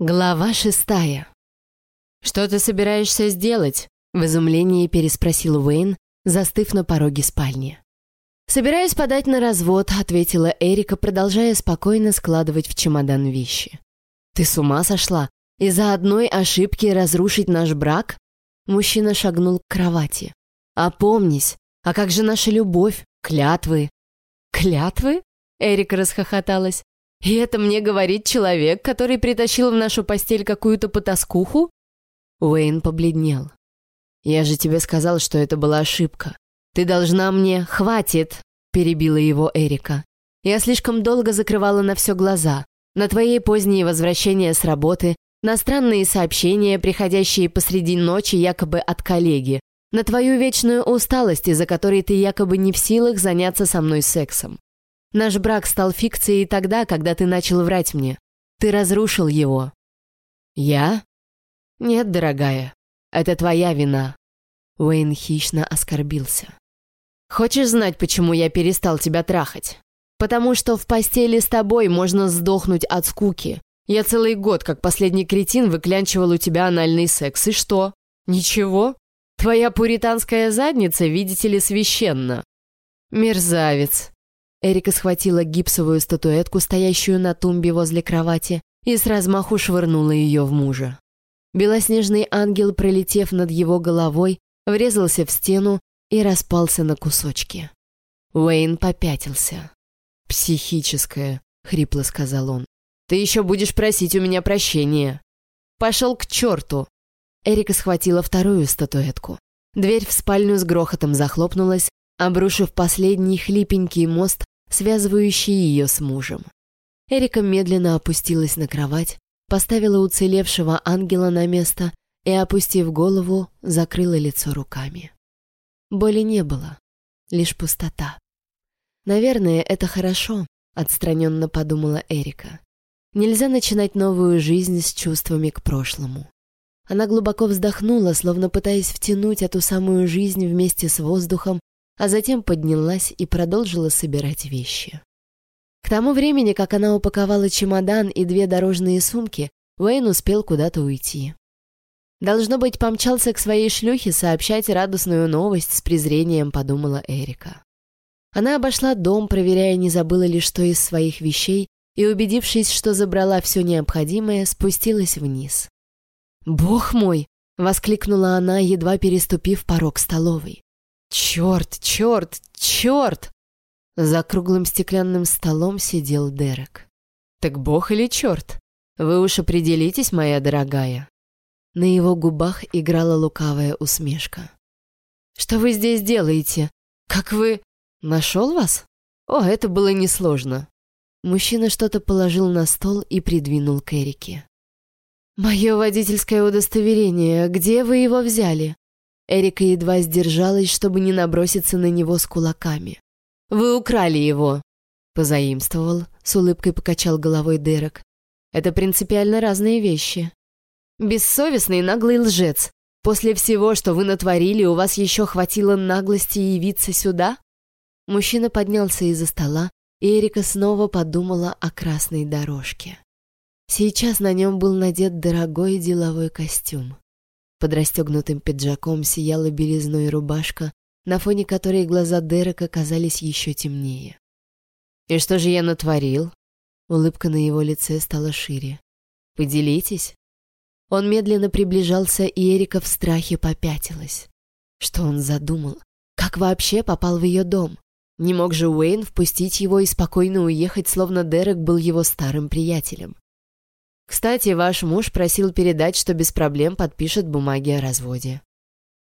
Глава шестая. «Что ты собираешься сделать?» — в изумлении переспросил Уэйн, застыв на пороге спальни. «Собираюсь подать на развод», — ответила Эрика, продолжая спокойно складывать в чемодан вещи. «Ты с ума сошла? Из-за одной ошибки разрушить наш брак?» Мужчина шагнул к кровати. «Опомнись! А как же наша любовь? Клятвы!» «Клятвы?» — Эрика расхохоталась. И это мне говорит человек, который притащил в нашу постель какую-то потаскуху? Уэйн побледнел. Я же тебе сказал, что это была ошибка. Ты должна мне... Хватит, перебила его Эрика. Я слишком долго закрывала на все глаза. На твои поздние возвращения с работы, на странные сообщения, приходящие посреди ночи якобы от коллеги, на твою вечную усталость, из-за которой ты якобы не в силах заняться со мной сексом. Наш брак стал фикцией тогда, когда ты начал врать мне. Ты разрушил его. Я? Нет, дорогая. Это твоя вина. Уэйн хищно оскорбился. Хочешь знать, почему я перестал тебя трахать? Потому что в постели с тобой можно сдохнуть от скуки. Я целый год, как последний кретин, выклянчивал у тебя анальный секс. И что? Ничего? Твоя пуританская задница, видите ли, священна. Мерзавец. Эрика схватила гипсовую статуэтку, стоящую на тумбе возле кровати, и с размаху швырнула ее в мужа. Белоснежный ангел, пролетев над его головой, врезался в стену и распался на кусочки. Уэйн попятился. «Психическое», — хрипло сказал он. «Ты еще будешь просить у меня прощения». «Пошел к черту!» Эрика схватила вторую статуэтку. Дверь в спальню с грохотом захлопнулась, обрушив последний хлипенький мост связывающий ее с мужем. Эрика медленно опустилась на кровать, поставила уцелевшего ангела на место и, опустив голову, закрыла лицо руками. Боли не было, лишь пустота. «Наверное, это хорошо», — отстраненно подумала Эрика. «Нельзя начинать новую жизнь с чувствами к прошлому». Она глубоко вздохнула, словно пытаясь втянуть эту самую жизнь вместе с воздухом а затем поднялась и продолжила собирать вещи. К тому времени, как она упаковала чемодан и две дорожные сумки, Уэйн успел куда-то уйти. Должно быть, помчался к своей шлюхе сообщать радостную новость с презрением, подумала Эрика. Она обошла дом, проверяя, не забыла ли что из своих вещей, и, убедившись, что забрала все необходимое, спустилась вниз. «Бог мой!» — воскликнула она, едва переступив порог столовой. «Черт, черт, черт!» За круглым стеклянным столом сидел Дерек. «Так бог или черт? Вы уж определитесь, моя дорогая!» На его губах играла лукавая усмешка. «Что вы здесь делаете? Как вы...» «Нашел вас?» «О, это было несложно». Мужчина что-то положил на стол и придвинул к Эрике. «Мое водительское удостоверение, где вы его взяли?» Эрика едва сдержалась, чтобы не наброситься на него с кулаками. «Вы украли его!» Позаимствовал, с улыбкой покачал головой Дерек. «Это принципиально разные вещи. Бессовестный наглый лжец. После всего, что вы натворили, у вас еще хватило наглости явиться сюда?» Мужчина поднялся из-за стола, и Эрика снова подумала о красной дорожке. Сейчас на нем был надет дорогой деловой костюм. Под расстегнутым пиджаком сияла белизной рубашка, на фоне которой глаза Дерека казались еще темнее. «И что же я натворил?» Улыбка на его лице стала шире. «Поделитесь?» Он медленно приближался, и Эрика в страхе попятилась. Что он задумал? Как вообще попал в ее дом? Не мог же Уэйн впустить его и спокойно уехать, словно Дерек был его старым приятелем. Кстати, ваш муж просил передать, что без проблем подпишет бумаги о разводе».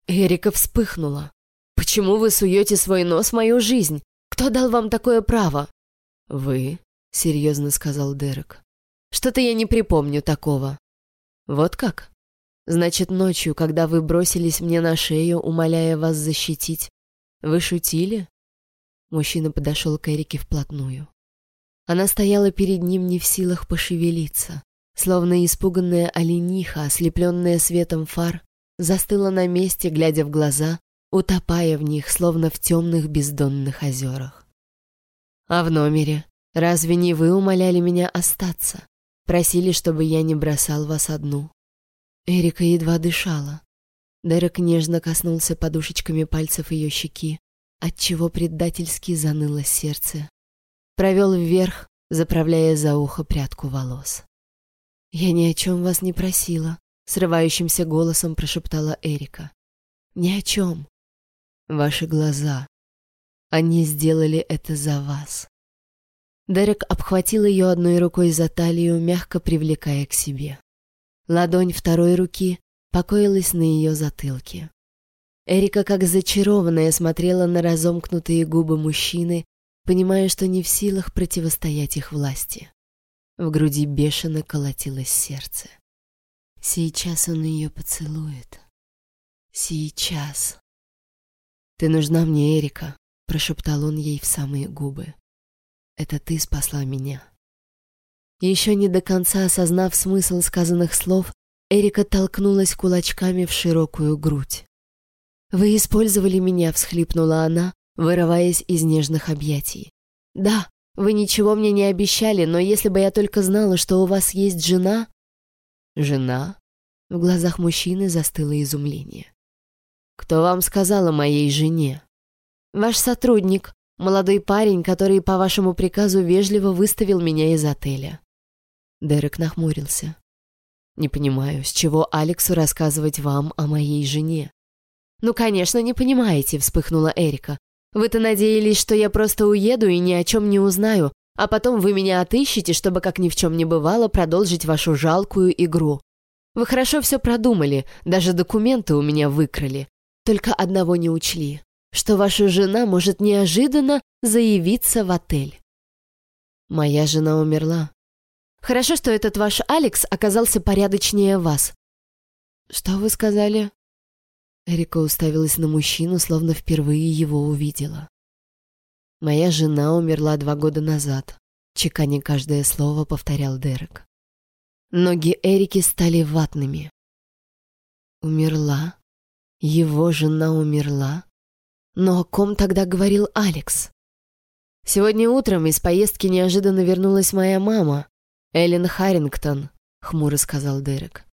Эрика вспыхнула. «Почему вы суете свой нос в мою жизнь? Кто дал вам такое право?» «Вы», — серьезно сказал Дерек. «Что-то я не припомню такого». «Вот как? Значит, ночью, когда вы бросились мне на шею, умоляя вас защитить, вы шутили?» Мужчина подошел к Эрике вплотную. Она стояла перед ним не в силах пошевелиться. Словно испуганная олениха, ослепленная светом фар, застыла на месте, глядя в глаза, утопая в них, словно в темных бездонных озерах. «А в номере? Разве не вы умоляли меня остаться? Просили, чтобы я не бросал вас одну». Эрика едва дышала. Дерек нежно коснулся подушечками пальцев ее щеки, отчего предательски заныло сердце. Провел вверх, заправляя за ухо прядку волос. «Я ни о чем вас не просила», — срывающимся голосом прошептала Эрика. «Ни о чем. Ваши глаза. Они сделали это за вас». Дерек обхватил ее одной рукой за талию, мягко привлекая к себе. Ладонь второй руки покоилась на ее затылке. Эрика, как зачарованная, смотрела на разомкнутые губы мужчины, понимая, что не в силах противостоять их власти. В груди бешено колотилось сердце. Сейчас он ее поцелует. Сейчас. «Ты нужна мне, Эрика», — прошептал он ей в самые губы. «Это ты спасла меня». Еще не до конца осознав смысл сказанных слов, Эрика толкнулась кулачками в широкую грудь. «Вы использовали меня», — всхлипнула она, вырываясь из нежных объятий. «Да, вы ничего мне не обещали, но если бы я только знала, что у вас есть жена...» «Жена?» В глазах мужчины застыло изумление. «Кто вам сказал о моей жене?» «Ваш сотрудник, молодой парень, который по вашему приказу вежливо выставил меня из отеля». Дерек нахмурился. Не понимаю, с чего Алексу рассказывать вам о моей жене. Ну, конечно, не понимаете, вспыхнула Эрика. Вы-то надеялись, что я просто уеду и ни о чем не узнаю, а потом вы меня отыщете, чтобы как ни в чем не бывало продолжить вашу жалкую игру. Вы хорошо все продумали, даже документы у меня выкрали. Только одного не учли, что ваша жена может неожиданно заявиться в отель. Моя жена умерла, Хорошо, что этот ваш Алекс оказался порядочнее вас. Что вы сказали? Эрика уставилась на мужчину, словно впервые его увидела. Моя жена умерла два года назад. Чеканя каждое слово, повторял Дерек. Ноги Эрики стали ватными. Умерла? Его жена умерла? Но о ком тогда говорил Алекс? Сегодня утром из поездки неожиданно вернулась моя мама. «Эллен Харрингтон», — хмуро сказал Дерек.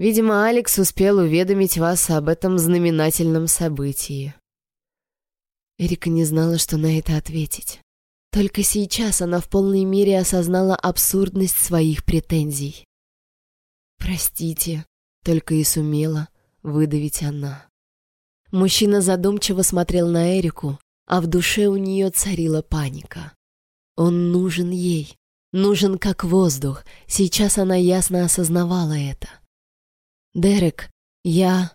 «Видимо, Алекс успел уведомить вас об этом знаменательном событии». Эрика не знала, что на это ответить. Только сейчас она в полной мере осознала абсурдность своих претензий. «Простите», — только и сумела выдавить она. Мужчина задумчиво смотрел на Эрику, а в душе у нее царила паника. Он нужен ей, Нужен как воздух. Сейчас она ясно осознавала это. «Дерек, я...»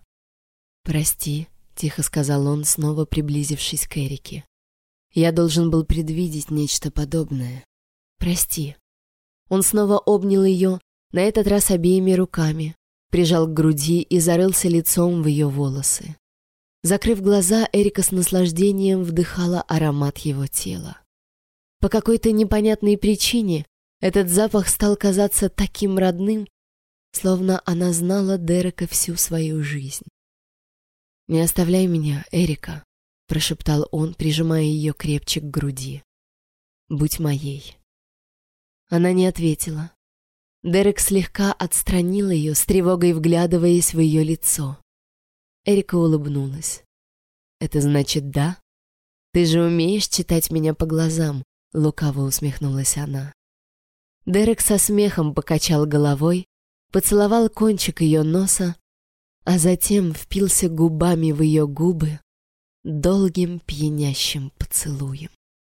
«Прости», — тихо сказал он, снова приблизившись к Эрике. «Я должен был предвидеть нечто подобное. Прости». Он снова обнял ее, на этот раз обеими руками, прижал к груди и зарылся лицом в ее волосы. Закрыв глаза, Эрика с наслаждением вдыхала аромат его тела. По какой-то непонятной причине этот запах стал казаться таким родным, словно она знала Дерека всю свою жизнь. «Не оставляй меня, Эрика», — прошептал он, прижимая ее крепче к груди. «Будь моей». Она не ответила. Дерек слегка отстранил ее, с тревогой вглядываясь в ее лицо. Эрика улыбнулась. «Это значит да? Ты же умеешь читать меня по глазам, Лукаво усмехнулась она. Дерек со смехом покачал головой, поцеловал кончик ее носа, а затем впился губами в ее губы долгим пьянящим поцелуем.